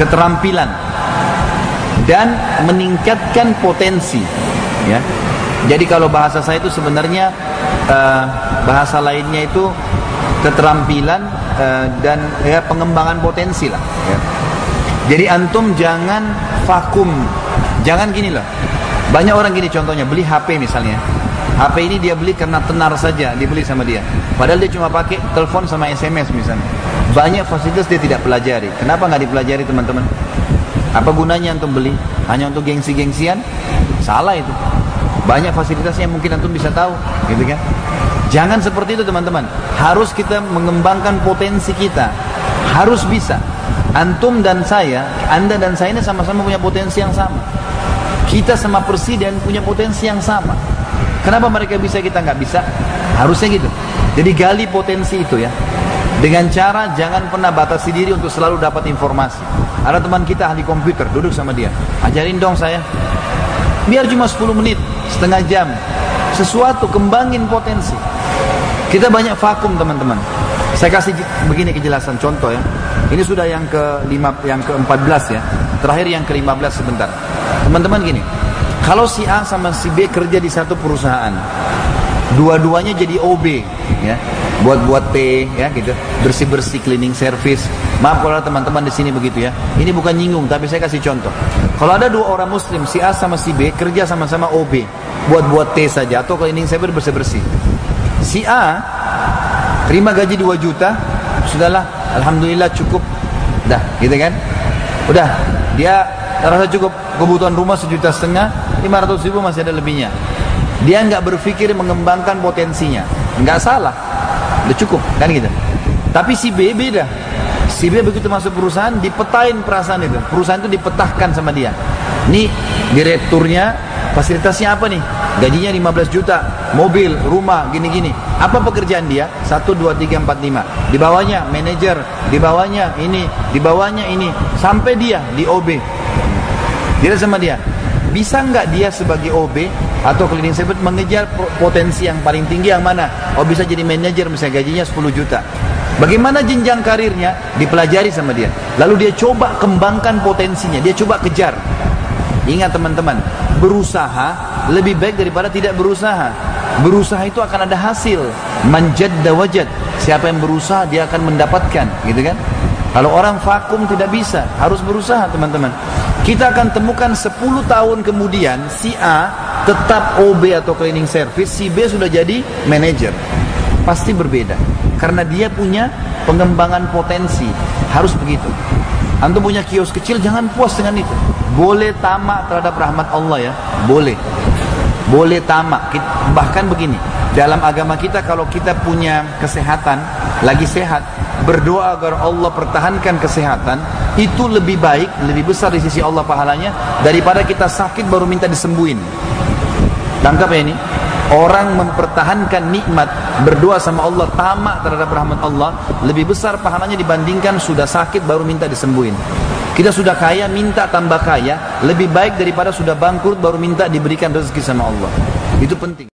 keterampilan dan meningkatkan potensi ya. Jadi kalau bahasa saya itu sebenarnya uh, bahasa lainnya itu keterampilan uh, dan ya pengembangan potensi lah ya. jadi antum jangan vakum. Jangan gini lah. Banyak orang gini contohnya beli HP misalnya HP ini dia beli karena tenar saja dibeli sama dia padahal dia cuma pakai telepon sama SMS misalnya banyak fasilitas dia tidak pelajari kenapa nggak dipelajari teman-teman apa gunanya antum beli hanya untuk gengsi-gengsian salah itu banyak fasilitasnya yang mungkin antum bisa tahu, gitu kan? Jangan seperti itu teman-teman. Harus kita mengembangkan potensi kita. Harus bisa. Antum dan saya, Anda dan saya ini sama-sama punya potensi yang sama. Kita sama presiden punya potensi yang sama. Kenapa mereka bisa kita nggak bisa? Harusnya gitu. Jadi gali potensi itu ya. Dengan cara jangan pernah batasi diri untuk selalu dapat informasi. Ada teman kita ahli komputer, duduk sama dia. Ajarin dong saya. Biar cuma 10 menit, setengah jam. Sesuatu, kembangin potensi. Kita banyak vakum teman-teman. Saya kasih begini kejelasan contoh ya. Ini sudah yang ke lima, yang ke 14 ya. Terakhir yang ke 15 sebentar. Teman-teman gini. Kalau si A sama si B kerja di satu perusahaan, dua-duanya jadi OB ya. Buat-buat T ya gitu. Bersih-bersih cleaning service. Maaf kalau teman-teman di sini begitu ya. Ini bukan nyinggung tapi saya kasih contoh. Kalau ada dua orang muslim si A sama si B kerja sama-sama OB buat-buat T saja atau cleaning service bersih-bersih. Si A terima gaji 2 juta sudahlah alhamdulillah cukup. Dah gitu kan? Udah dia rasa cukup kebutuhan rumah sejuta setengah 500 ribu masih ada lebihnya. Dia nggak berpikir mengembangkan potensinya. Nggak salah. Udah cukup kan gitu. Tapi si B beda. Si B begitu masuk perusahaan dipetain perasaan itu. Perusahaan itu dipetahkan sama dia. Nih direkturnya fasilitasnya apa nih? Gajinya 15 juta. Mobil rumah gini-gini. Apa pekerjaan dia? 1 2 3 4 5 di bawahnya manajer. Di bawahnya ini. Di bawahnya ini. Sampai dia di OB dia sama dia bisa nggak dia sebagai OB atau cleaning service mengejar potensi yang paling tinggi yang mana? Oh bisa jadi manajer misalnya gajinya 10 juta. Bagaimana jenjang karirnya dipelajari sama dia. Lalu dia coba kembangkan potensinya, dia coba kejar. Ingat teman-teman, berusaha lebih baik daripada tidak berusaha. Berusaha itu akan ada hasil. Manjad dawajad. Siapa yang berusaha dia akan mendapatkan, gitu kan? Kalau orang vakum tidak bisa, harus berusaha teman-teman. Kita akan temukan 10 tahun kemudian si A tetap OB atau cleaning service, si B sudah jadi manager. Pasti berbeda. Karena dia punya pengembangan potensi. Harus begitu. Antum punya kios kecil, jangan puas dengan itu. Boleh tamak terhadap rahmat Allah ya. Boleh. Boleh tamak. Bahkan begini. Dalam agama kita kalau kita punya kesehatan, lagi sehat, berdoa agar Allah pertahankan kesehatan itu lebih baik, lebih besar di sisi Allah pahalanya daripada kita sakit baru minta disembuhin. Tangkap ya ini. Orang mempertahankan nikmat berdoa sama Allah tamak terhadap rahmat Allah lebih besar pahalanya dibandingkan sudah sakit baru minta disembuhin. Kita sudah kaya minta tambah kaya lebih baik daripada sudah bangkrut baru minta diberikan rezeki sama Allah. Itu penting.